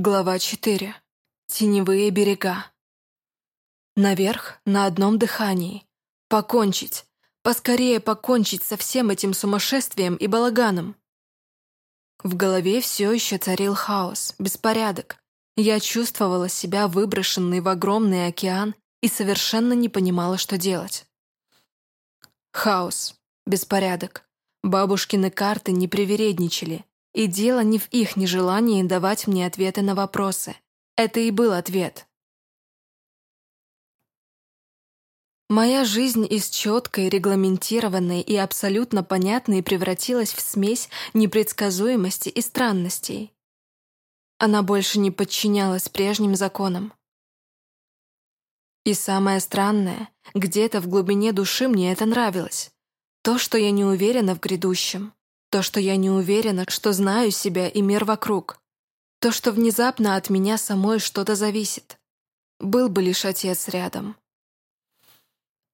Глава 4. Теневые берега. Наверх, на одном дыхании. Покончить. Поскорее покончить со всем этим сумасшествием и балаганом. В голове все еще царил хаос, беспорядок. Я чувствовала себя выброшенной в огромный океан и совершенно не понимала, что делать. Хаос, беспорядок. Бабушкины карты не привередничали, и дело не в их нежелании давать мне ответы на вопросы. Это и был ответ. Моя жизнь из четкой, регламентированной и абсолютно понятной превратилась в смесь непредсказуемости и странностей. Она больше не подчинялась прежним законам. И самое странное, где-то в глубине души мне это нравилось. То, что я не уверена в грядущем. То, что я не уверена, что знаю себя и мир вокруг. То, что внезапно от меня самой что-то зависит. Был бы лишь отец рядом.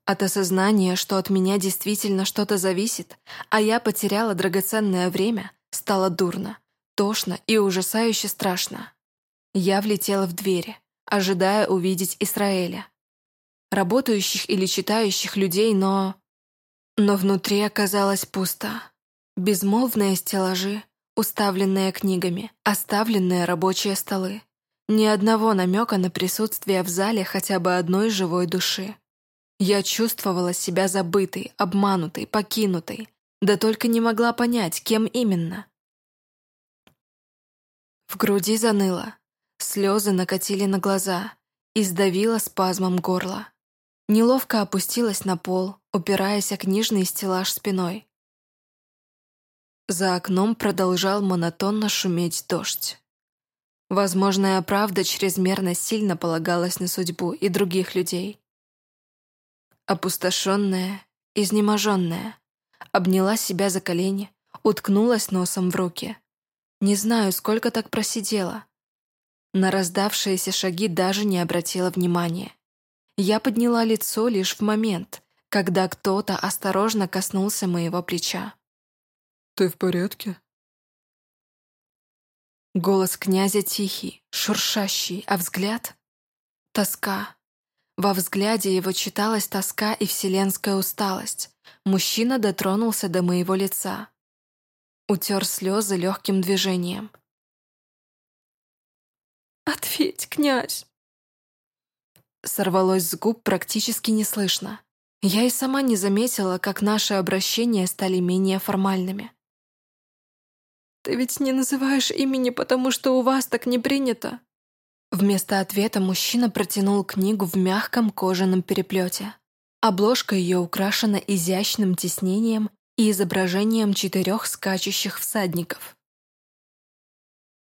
От осознания, что от меня действительно что-то зависит, а я потеряла драгоценное время, стало дурно, тошно и ужасающе страшно. Я влетела в двери, ожидая увидеть Израиля. Работающих или читающих людей, но... Но внутри оказалось пусто. Безмолвные стеллажи, уставленные книгами, оставленные рабочие столы. Ни одного намека на присутствие в зале хотя бы одной живой души. Я чувствовала себя забытой, обманутой, покинутой, да только не могла понять, кем именно. В груди заныло, слезы накатили на глаза и сдавило спазмом горла. Неловко опустилась на пол, упираясь о книжный стеллаж спиной. За окном продолжал монотонно шуметь дождь. Возможная правда чрезмерно сильно полагалась на судьбу и других людей. Опустошенная, изнеможенная, обняла себя за колени, уткнулась носом в руки. Не знаю, сколько так просидела. На раздавшиеся шаги даже не обратила внимания. Я подняла лицо лишь в момент, когда кто-то осторожно коснулся моего плеча. «Ты в порядке?» Голос князя тихий, шуршащий, а взгляд — тоска. Во взгляде его читалась тоска и вселенская усталость. Мужчина дотронулся до моего лица. Утер слезы легким движением. «Ответь, князь!» Сорвалось с губ практически неслышно. Я и сама не заметила, как наши обращения стали менее формальными. «Ты ведь не называешь имени, потому что у вас так не принято». Вместо ответа мужчина протянул книгу в мягком кожаном переплете. Обложка ее украшена изящным тиснением и изображением четырех скачущих всадников.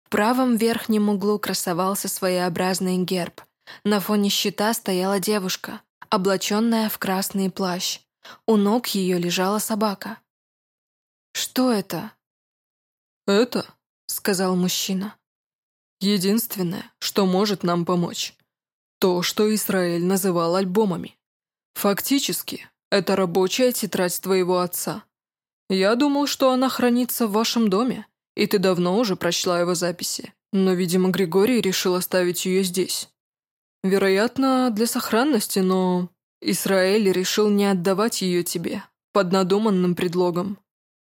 В правом верхнем углу красовался своеобразный герб. На фоне щита стояла девушка, облаченная в красный плащ. У ног ее лежала собака. «Что это?» «Это», — сказал мужчина, — «единственное, что может нам помочь. То, что Израиль называл альбомами. Фактически, это рабочая тетрадь твоего отца. Я думал, что она хранится в вашем доме, и ты давно уже прочла его записи, но, видимо, Григорий решил оставить ее здесь. Вероятно, для сохранности, но Израиль решил не отдавать ее тебе под надуманным предлогом.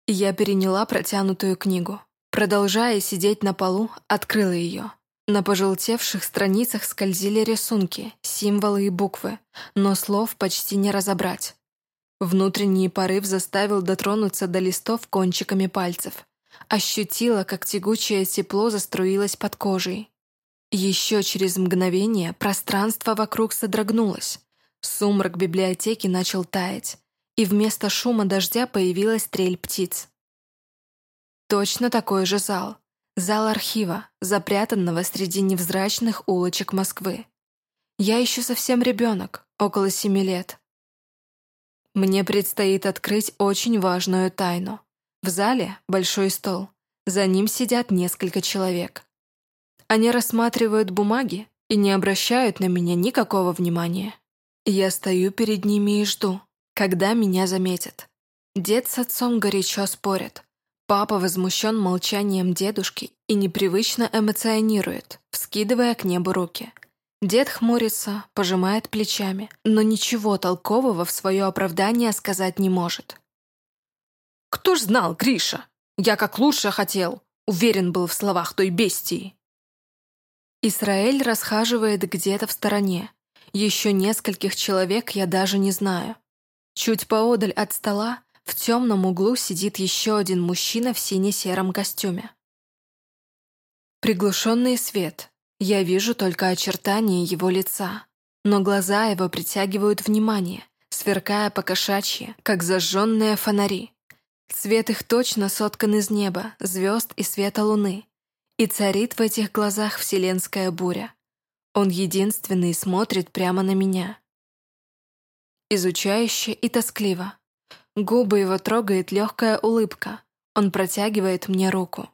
Я переняла протянутую книгу. Продолжая сидеть на полу, открыла ее. На пожелтевших страницах скользили рисунки, символы и буквы, но слов почти не разобрать. Внутренний порыв заставил дотронуться до листов кончиками пальцев. Ощутила, как тягучее тепло заструилось под кожей. Еще через мгновение пространство вокруг содрогнулось. Сумрак библиотеки начал таять и вместо шума дождя появилась трель птиц. Точно такой же зал. Зал архива, запрятанного среди невзрачных улочек Москвы. Я еще совсем ребенок, около семи лет. Мне предстоит открыть очень важную тайну. В зале большой стол. За ним сидят несколько человек. Они рассматривают бумаги и не обращают на меня никакого внимания. Я стою перед ними и жду, когда меня заметят. Дед с отцом горячо спорят. Папа возмущен молчанием дедушки и непривычно эмоционирует, вскидывая к небу руки. Дед хмурится, пожимает плечами, но ничего толкового в свое оправдание сказать не может. «Кто ж знал, Гриша? Я как лучше хотел!» Уверен был в словах той бестии. Исраэль расхаживает где-то в стороне. Еще нескольких человек я даже не знаю. Чуть поодаль от стола в темном углу сидит еще один мужчина в сине-сером костюме. Приглушенный свет. Я вижу только очертания его лица. Но глаза его притягивают внимание, сверкая по кошачьи, как зажженные фонари. Цвет их точно соткан из неба, звезд и света луны. И царит в этих глазах вселенская буря. Он единственный смотрит прямо на меня. Изучающе и тоскливо. Губы его трогает легкая улыбка. Он протягивает мне руку.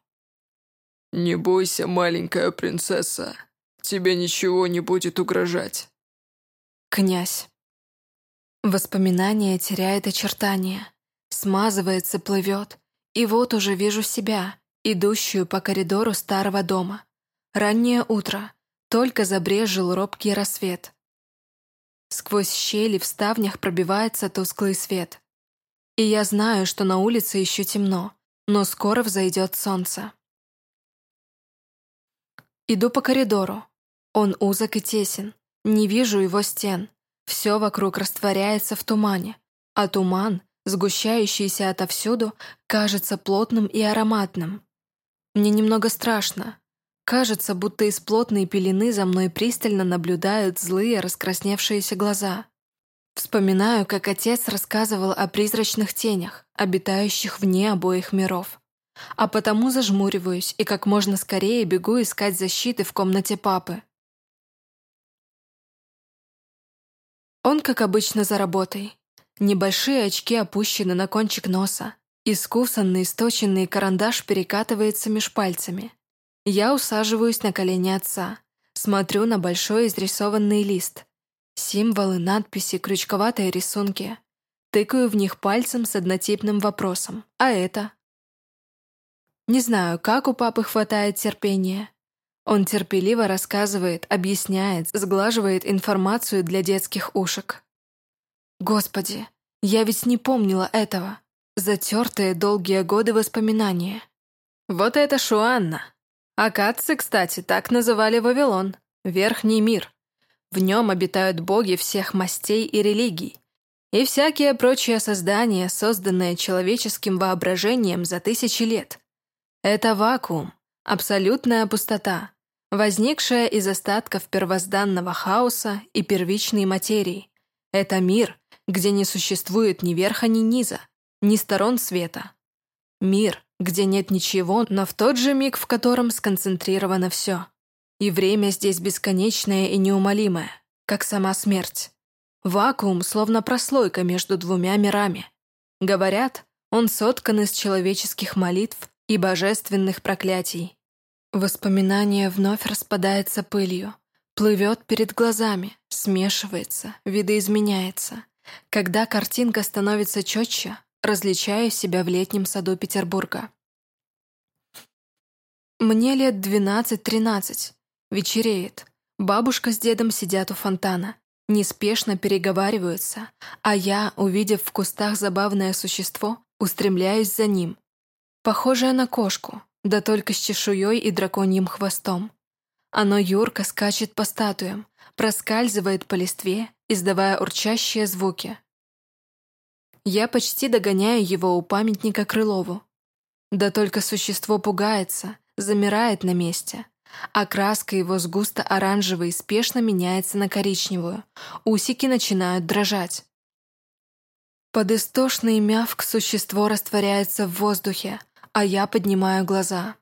«Не бойся, маленькая принцесса. Тебе ничего не будет угрожать». Князь. Воспоминание теряет очертания, смазывается, плывет, и вот уже вижу себя, идущую по коридору старого дома. Раннее утро, только забрежил робкий рассвет. Сквозь щели в ставнях пробивается тусклый свет. И я знаю, что на улице еще темно, но скоро взойдет солнце. Иду по коридору. Он узок и тесен. Не вижу его стен. Все вокруг растворяется в тумане. А туман, сгущающийся отовсюду, кажется плотным и ароматным. Мне немного страшно. Кажется, будто из плотной пелены за мной пристально наблюдают злые раскрасневшиеся глаза. Вспоминаю, как отец рассказывал о призрачных тенях, обитающих вне обоих миров а потому зажмуриваюсь и как можно скорее бегу искать защиты в комнате папы. Он, как обычно, за работой. Небольшие очки опущены на кончик носа. Искусанный, сточенный карандаш перекатывается меж пальцами. Я усаживаюсь на колени отца. Смотрю на большой изрисованный лист. Символы, надписи, крючковатые рисунки. Тыкаю в них пальцем с однотипным вопросом. А это? Не знаю, как у папы хватает терпения. Он терпеливо рассказывает, объясняет, сглаживает информацию для детских ушек. Господи, я ведь не помнила этого. Затертые долгие годы воспоминания. Вот это Шуанна. Акадцы, кстати, так называли Вавилон. Верхний мир. В нем обитают боги всех мастей и религий. И всякие прочие создания, созданные человеческим воображением за тысячи лет. Это вакуум, абсолютная пустота, возникшая из остатков первозданного хаоса и первичной материи. Это мир, где не существует ни верха, ни низа, ни сторон света. Мир, где нет ничего, но в тот же миг, в котором сконцентрировано все. И время здесь бесконечное и неумолимое, как сама смерть. Вакуум словно прослойка между двумя мирами. Говорят, он соткан из человеческих молитв и божественных проклятий. Воспоминание вновь распадается пылью, плывет перед глазами, смешивается, видоизменяется. Когда картинка становится четче, различаю себя в летнем саду Петербурга. Мне лет 12-13. Вечереет. Бабушка с дедом сидят у фонтана. Неспешно переговариваются, а я, увидев в кустах забавное существо, устремляюсь за ним, Похожее на кошку, да только с чешуей и драконьим хвостом. Оно юрко скачет по статуям, проскальзывает по листве, издавая урчащие звуки. Я почти догоняю его у памятника Крылову. Да только существо пугается, замирает на месте, а краска его с густо-оранжевой спешно меняется на коричневую, усики начинают дрожать. Под истошный мявк существо растворяется в воздухе, а я поднимаю глаза.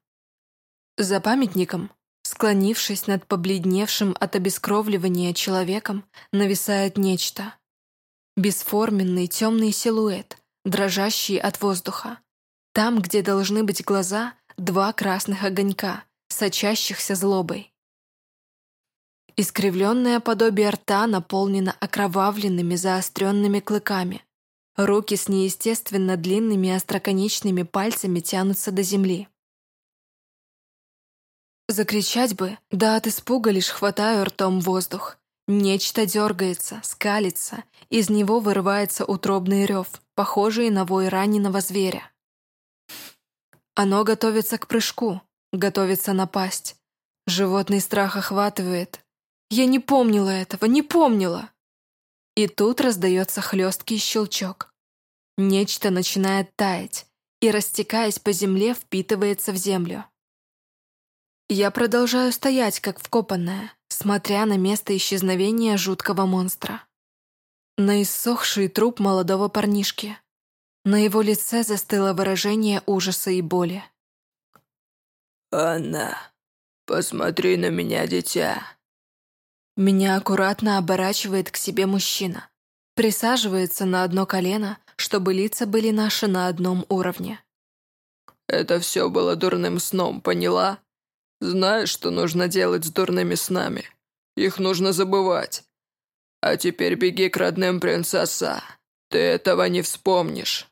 За памятником, склонившись над побледневшим от обескровливания человеком, нависает нечто. Бесформенный темный силуэт, дрожащий от воздуха. Там, где должны быть глаза, два красных огонька, сочащихся злобой. Искривленное подобие рта наполнено окровавленными заостренными клыками, Руки с неестественно длинными остроконечными пальцами тянутся до земли. Закричать бы, да от испуга лишь хватаю ртом воздух. Нечто дергается, скалится, из него вырывается утробный рев, похожий на вой раненого зверя. Оно готовится к прыжку, готовится напасть. Животный страх охватывает. Я не помнила этого, не помнила. И тут раздается хлесткий щелчок. Нечто начинает таять и, растекаясь по земле, впитывается в землю. Я продолжаю стоять, как вкопанная, смотря на место исчезновения жуткого монстра. На иссохший труп молодого парнишки. На его лице застыло выражение ужаса и боли. «Анна, посмотри на меня, дитя». Меня аккуратно оборачивает к себе мужчина. Присаживается на одно колено, чтобы лица были наши на одном уровне. «Это все было дурным сном, поняла?» Знаешь, что нужно делать с дурными снами? Их нужно забывать. А теперь беги к родным принцесса. Ты этого не вспомнишь».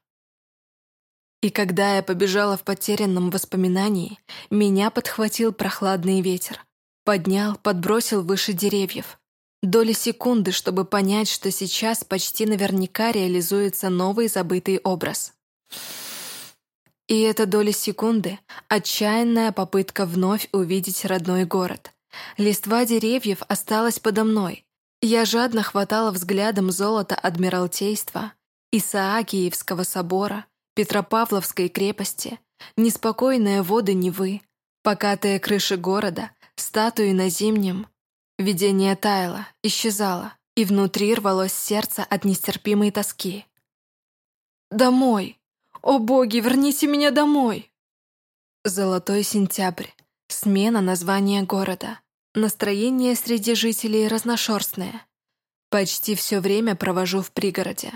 И когда я побежала в потерянном воспоминании, меня подхватил прохладный ветер. Поднял, подбросил выше деревьев. Доли секунды, чтобы понять, что сейчас почти наверняка реализуется новый забытый образ. И эта доля секунды — отчаянная попытка вновь увидеть родной город. Листва деревьев осталась подо мной. Я жадно хватала взглядом золото Адмиралтейства, Исаакиевского собора, Петропавловской крепости, неспокойные воды Невы, покатые крыши города, статуи на зимнем. Видение таяло, исчезало, и внутри рвалось сердце от нестерпимой тоски. «Домой!» «О боги, верните меня домой!» Золотой сентябрь. Смена названия города. Настроение среди жителей разношерстное. Почти все время провожу в пригороде.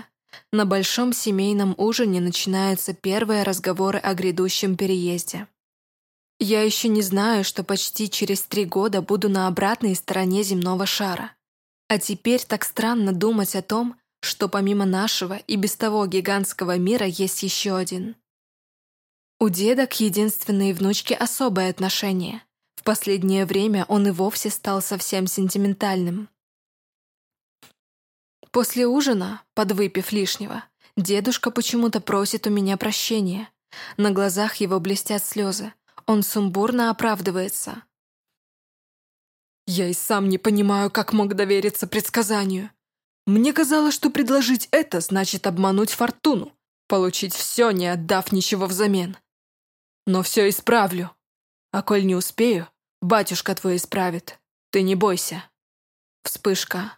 На большом семейном ужине начинаются первые разговоры о грядущем переезде. Я еще не знаю, что почти через три года буду на обратной стороне земного шара. А теперь так странно думать о том, что помимо нашего и без того гигантского мира есть еще один. У деда к единственной внучке особое отношение. В последнее время он и вовсе стал совсем сентиментальным. После ужина, подвыпив лишнего, дедушка почему-то просит у меня прощения. На глазах его блестят слезы. Он сумбурно оправдывается. «Я и сам не понимаю, как мог довериться предсказанию. Мне казалось, что предложить это значит обмануть фортуну, получить все, не отдав ничего взамен. Но все исправлю. А коль не успею, батюшка твой исправит. Ты не бойся. Вспышка.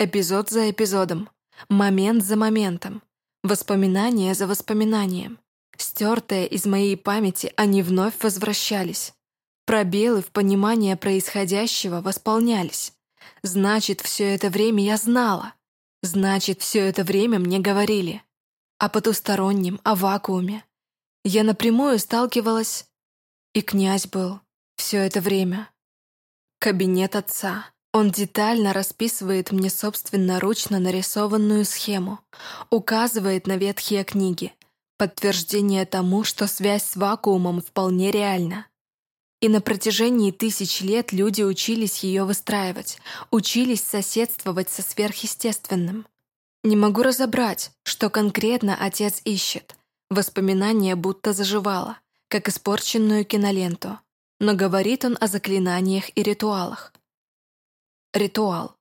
Эпизод за эпизодом. Момент за моментом. Воспоминание за воспоминанием. Стертые из моей памяти, они вновь возвращались. Пробелы в понимании происходящего восполнялись. Значит, все это время я знала. Значит, все это время мне говорили о потустороннем, о вакууме. Я напрямую сталкивалась, и князь был все это время. Кабинет отца. Он детально расписывает мне собственноручно нарисованную схему, указывает на ветхие книги, подтверждение тому, что связь с вакуумом вполне реальна. И на протяжении тысяч лет люди учились ее выстраивать, учились соседствовать со сверхъестественным. Не могу разобрать, что конкретно отец ищет. Воспоминание будто заживало, как испорченную киноленту. Но говорит он о заклинаниях и ритуалах. Ритуал.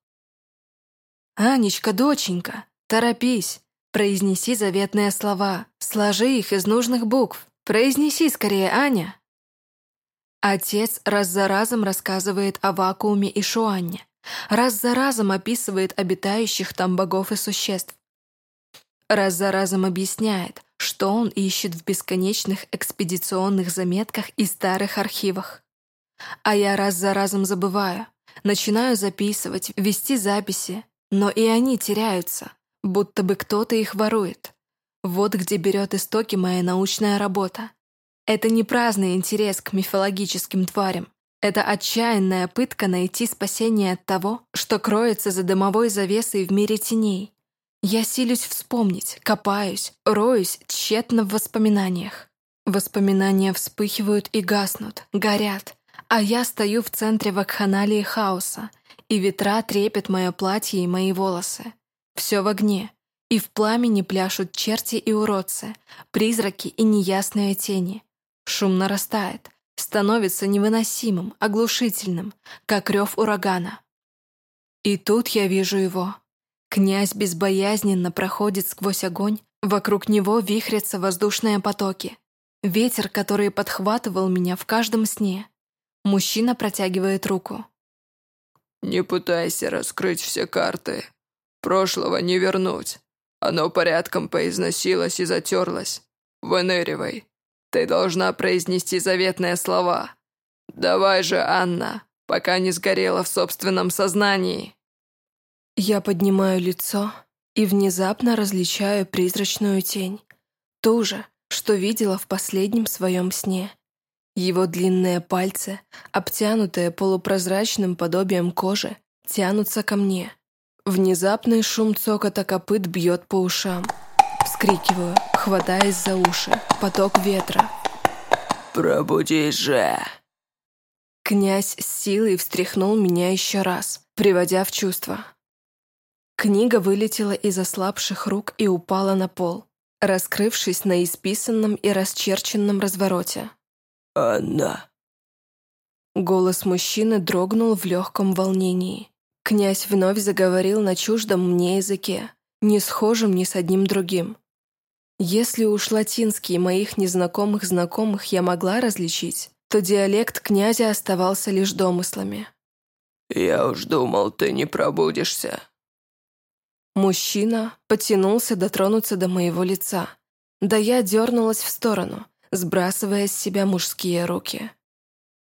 «Анечка, доченька, торопись, произнеси заветные слова, сложи их из нужных букв. Произнеси скорее, Аня!» Отец раз за разом рассказывает о вакууме и Шуанне, раз за разом описывает обитающих там богов и существ, раз за разом объясняет, что он ищет в бесконечных экспедиционных заметках и старых архивах. А я раз за разом забываю, начинаю записывать, вести записи, но и они теряются, будто бы кто-то их ворует. Вот где берет истоки моя научная работа. Это не праздный интерес к мифологическим тварям. Это отчаянная пытка найти спасение от того, что кроется за дымовой завесой в мире теней. Я силюсь вспомнить, копаюсь, роюсь тщетно в воспоминаниях. Воспоминания вспыхивают и гаснут, горят, А я стою в центре вакханалии хаоса, и ветра трепет мое платье и мои волосы. Все в огне, и в пламени пляшут черти и уродцы, призраки и неясные тени. Шум нарастает, становится невыносимым, оглушительным, как рев урагана. И тут я вижу его. Князь безбоязненно проходит сквозь огонь, вокруг него вихрятся воздушные потоки. Ветер, который подхватывал меня в каждом сне. Мужчина протягивает руку. «Не пытайся раскрыть все карты. Прошлого не вернуть. Оно порядком поизносилось и затерлось. Выныривай. Ты должна произнести заветные слова. Давай же, Анна, пока не сгорела в собственном сознании». Я поднимаю лицо и внезапно различаю призрачную тень. Ту же, что видела в последнем своем сне. Его длинные пальцы, обтянутые полупрозрачным подобием кожи, тянутся ко мне. Внезапный шум цокота копыт бьет по ушам. Вскрикиваю, хватаясь за уши. Поток ветра. «Пробудись же!» Князь с силой встряхнул меня еще раз, приводя в чувство. Книга вылетела из ослабших рук и упала на пол, раскрывшись на исписанном и расчерченном развороте. «Анна!» Голос мужчины дрогнул в легком волнении. Князь вновь заговорил на чуждом мне языке, не схожем ни с одним другим. Если уж латинский моих незнакомых знакомых я могла различить, то диалект князя оставался лишь домыслами. «Я уж думал, ты не пробудишься». Мужчина потянулся дотронуться до моего лица. Да я дернулась в сторону, сбрасывая с себя мужские руки.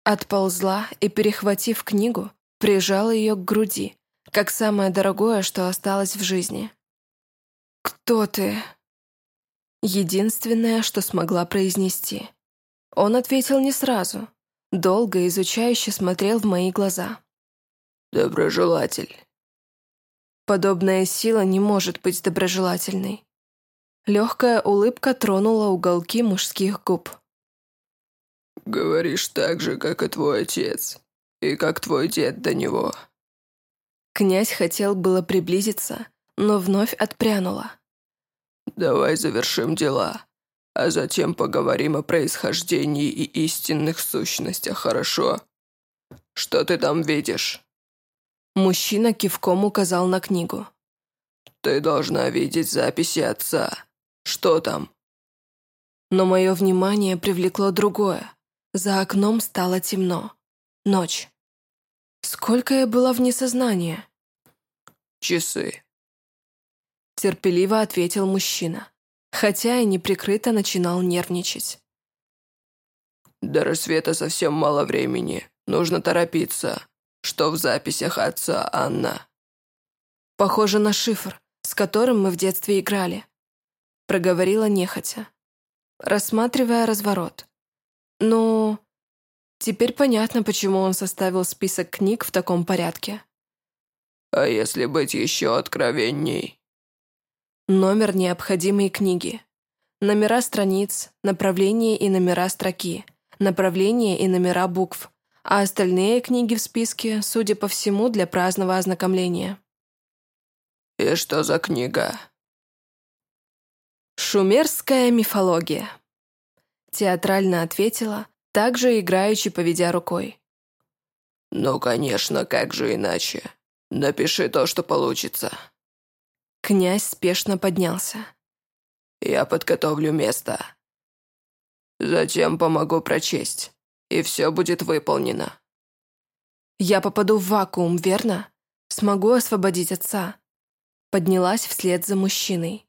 Отползла и, перехватив книгу, прижала ее к груди, как самое дорогое, что осталось в жизни. «Кто ты?» Единственное, что смогла произнести. Он ответил не сразу, долго изучающе смотрел в мои глаза. «Доброжелатель». Подобная сила не может быть доброжелательной. Легкая улыбка тронула уголки мужских губ. «Говоришь так же, как и твой отец», и как твой дед до него». Князь хотел было приблизиться, но вновь отпрянула. «Давай завершим дела, а затем поговорим о происхождении и истинных сущностях, хорошо? Что ты там видишь?» Мужчина кивком указал на книгу. «Ты должна видеть записи отца. Что там?» Но мое внимание привлекло другое. За окном стало темно. Ночь. Сколько я была вне сознания? Часы. Терпеливо ответил мужчина, хотя и неприкрыто начинал нервничать. До рассвета совсем мало времени. Нужно торопиться. Что в записях отца, Анна? Похоже на шифр, с которым мы в детстве играли. Проговорила нехотя, рассматривая разворот. Ну, Теперь понятно, почему он составил список книг в таком порядке. А если быть еще откровенней? Номер необходимой книги. Номера страниц, направление и номера строки, направление и номера букв, а остальные книги в списке, судя по всему, для праздного ознакомления. «И что за книга?» «Шумерская мифология», — театрально ответила, также играючи поведя рукой. «Ну, конечно, как же иначе? Напиши то, что получится». Князь спешно поднялся. «Я подготовлю место. Затем помогу прочесть, и все будет выполнено». «Я попаду в вакуум, верно? Смогу освободить отца?» Поднялась вслед за мужчиной.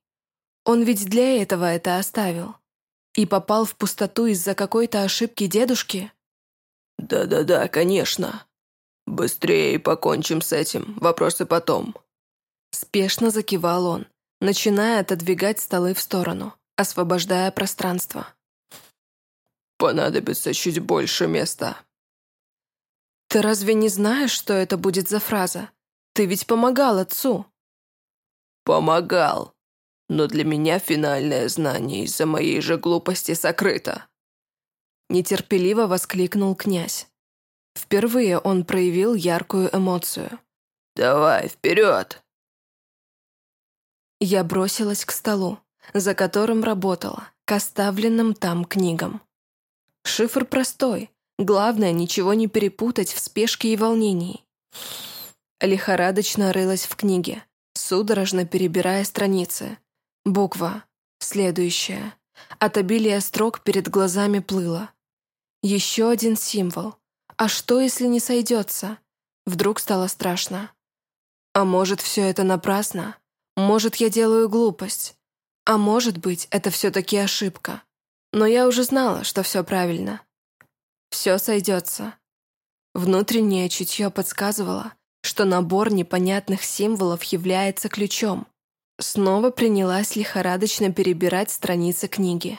Он ведь для этого это оставил. И попал в пустоту из-за какой-то ошибки дедушки? Да-да-да, конечно. Быстрее покончим с этим, вопросы потом. Спешно закивал он, начиная отодвигать столы в сторону, освобождая пространство. Понадобится чуть больше места. Ты разве не знаешь, что это будет за фраза? Ты ведь помогал отцу. Помогал но для меня финальное знание из-за моей же глупости сокрыто». Нетерпеливо воскликнул князь. Впервые он проявил яркую эмоцию. «Давай, вперед!» Я бросилась к столу, за которым работала, к оставленным там книгам. Шифр простой, главное ничего не перепутать в спешке и волнении. Лихорадочно рылась в книге, судорожно перебирая страницы. Буква, следующая. От обилия строк перед глазами плыла. Еще один символ. А что, если не сойдется? Вдруг стало страшно. А может, все это напрасно? Может, я делаю глупость? А может быть, это все-таки ошибка? Но я уже знала, что все правильно. Все сойдется. Внутреннее чутье подсказывало, что набор непонятных символов является ключом. Снова принялась лихорадочно перебирать страницы книги.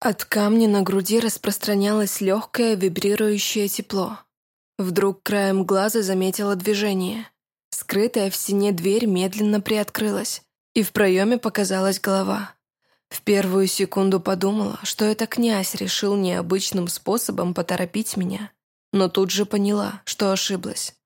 От камня на груди распространялось легкое вибрирующее тепло. Вдруг краем глаза заметила движение. Скрытая в стене дверь медленно приоткрылась, и в проеме показалась голова. В первую секунду подумала, что это князь решил необычным способом поторопить меня, но тут же поняла, что ошиблась.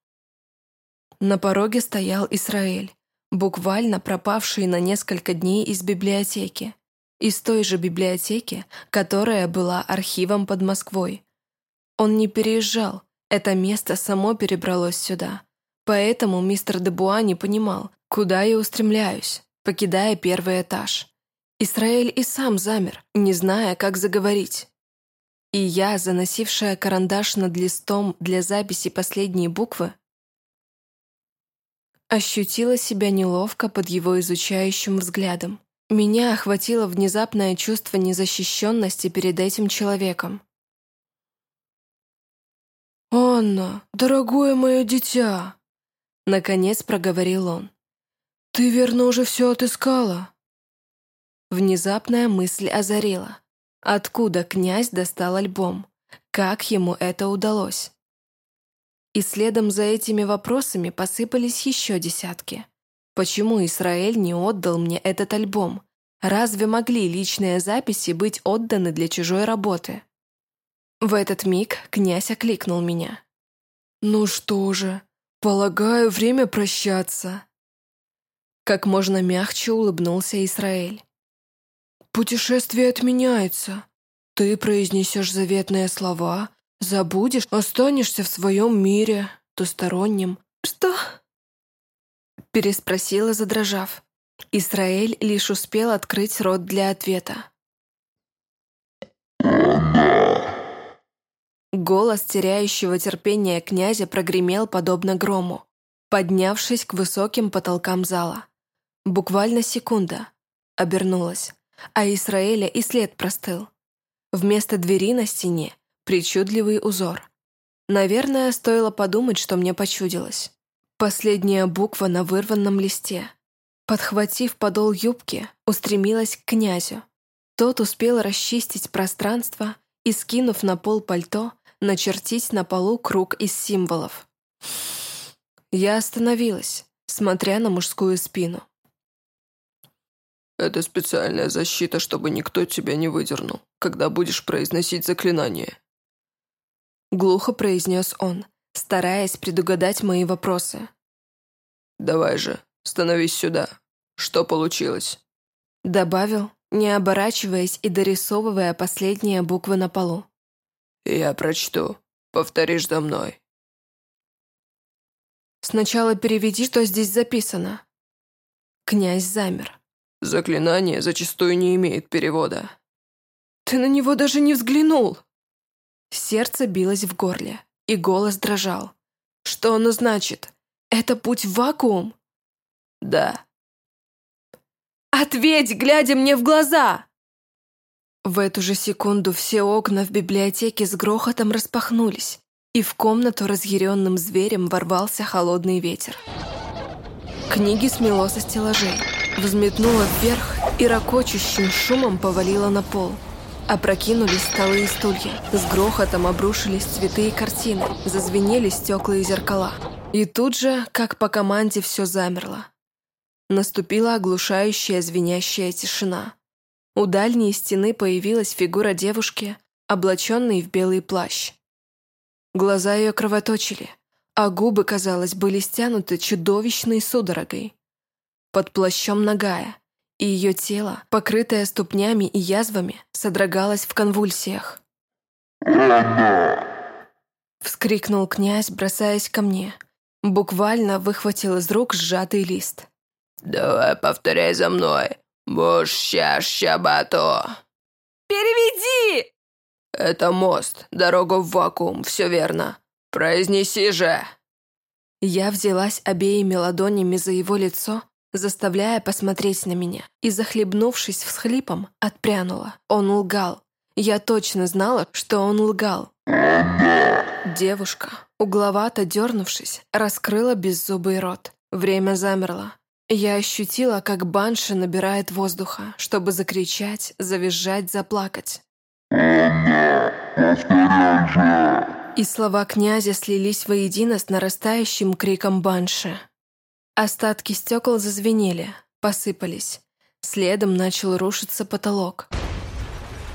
На пороге стоял Исраэль, буквально пропавший на несколько дней из библиотеки. Из той же библиотеки, которая была архивом под Москвой. Он не переезжал, это место само перебралось сюда. Поэтому мистер Дебуа не понимал, куда я устремляюсь, покидая первый этаж. Исраэль и сам замер, не зная, как заговорить. И я, заносившая карандаш над листом для записи последней буквы, ощутила себя неловко под его изучающим взглядом. Меня охватило внезапное чувство незащищенности перед этим человеком. «Анна, дорогое мое дитя!» Наконец проговорил он. «Ты верно уже все отыскала?» Внезапная мысль озарила. Откуда князь достал альбом? Как ему это удалось? И следом за этими вопросами посыпались еще десятки. Почему Израиль не отдал мне этот альбом? Разве могли личные записи быть отданы для чужой работы? В этот миг князь окликнул меня. «Ну что же, полагаю, время прощаться». Как можно мягче улыбнулся Израиль. Путешествие отменяется. Ты произнесешь заветные слова, забудешь, останешься в своем мире, тустороннем. Что? Переспросила, задрожав. Израиль лишь успел открыть рот для ответа. Голос теряющего терпения князя прогремел подобно грому, поднявшись к высоким потолкам зала. Буквально секунда. Обернулась а Израиля и след простыл. Вместо двери на стене причудливый узор. Наверное, стоило подумать, что мне почудилось. Последняя буква на вырванном листе. Подхватив подол юбки, устремилась к князю. Тот успел расчистить пространство и, скинув на пол пальто, начертить на полу круг из символов. Я остановилась, смотря на мужскую спину. Это специальная защита, чтобы никто тебя не выдернул, когда будешь произносить заклинание. Глухо произнес он, стараясь предугадать мои вопросы. «Давай же, становись сюда. Что получилось?» Добавил, не оборачиваясь и дорисовывая последние буквы на полу. «Я прочту. Повторишь за мной». «Сначала переведи, что здесь записано». Князь замер. Заклинание зачастую не имеет перевода. Ты на него даже не взглянул. Сердце билось в горле, и голос дрожал. Что оно значит? Это путь в вакуум? Да. Ответь, глядя мне в глаза! В эту же секунду все окна в библиотеке с грохотом распахнулись, и в комнату разъяренным зверем ворвался холодный ветер. Книги смело со стеллажей взметнула вверх и ракочущим шумом повалила на пол. Опрокинулись столы и стулья. С грохотом обрушились цветы и картины. Зазвенели стекла и зеркала. И тут же, как по команде, все замерло. Наступила оглушающая звенящая тишина. У дальней стены появилась фигура девушки, облаченной в белый плащ. Глаза ее кровоточили, а губы, казалось, были стянуты чудовищной судорогой. Под плащом нагая, и ее тело, покрытое ступнями и язвами, содрогалось в конвульсиях. Вскрикнул князь, бросаясь ко мне. Буквально выхватил из рук сжатый лист. «Давай повторяй за мной. Бушща щабато». «Переведи!» «Это мост, дорога в вакуум, все верно. Произнеси же!» Я взялась обеими ладонями за его лицо, заставляя посмотреть на меня, и, захлебнувшись всхлипом, отпрянула. Он лгал. Я точно знала, что он лгал. Девушка, угловато дернувшись, раскрыла беззубый рот. Время замерло. Я ощутила, как банши набирает воздуха, чтобы закричать, завизжать, заплакать. И слова князя слились воедино с нарастающим криком банши. Остатки стекол зазвенели, посыпались. Следом начал рушиться потолок.